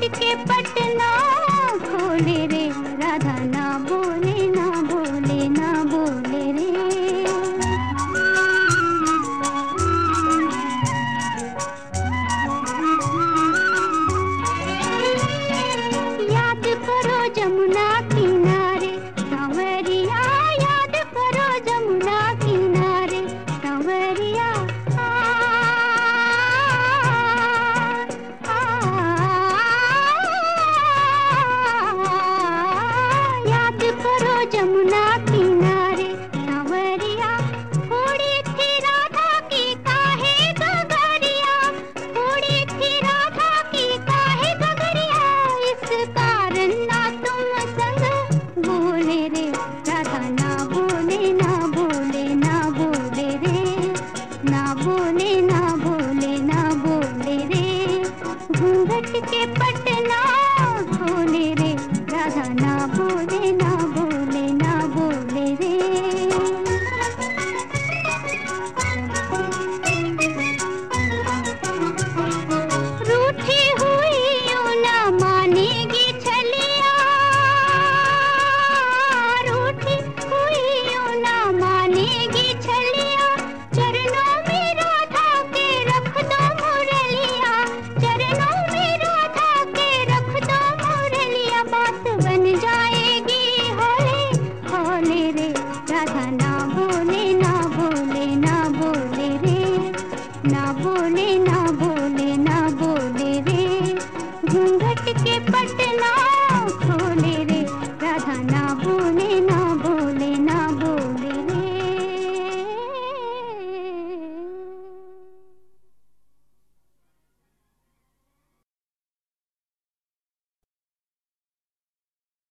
पीछे पटना मेरे, राधा ना बोले ना बोले ना बोले रे। ना बोले ना बोले ना बोले रे। घूंघट के पटना बोले रे, राधा ना के पटे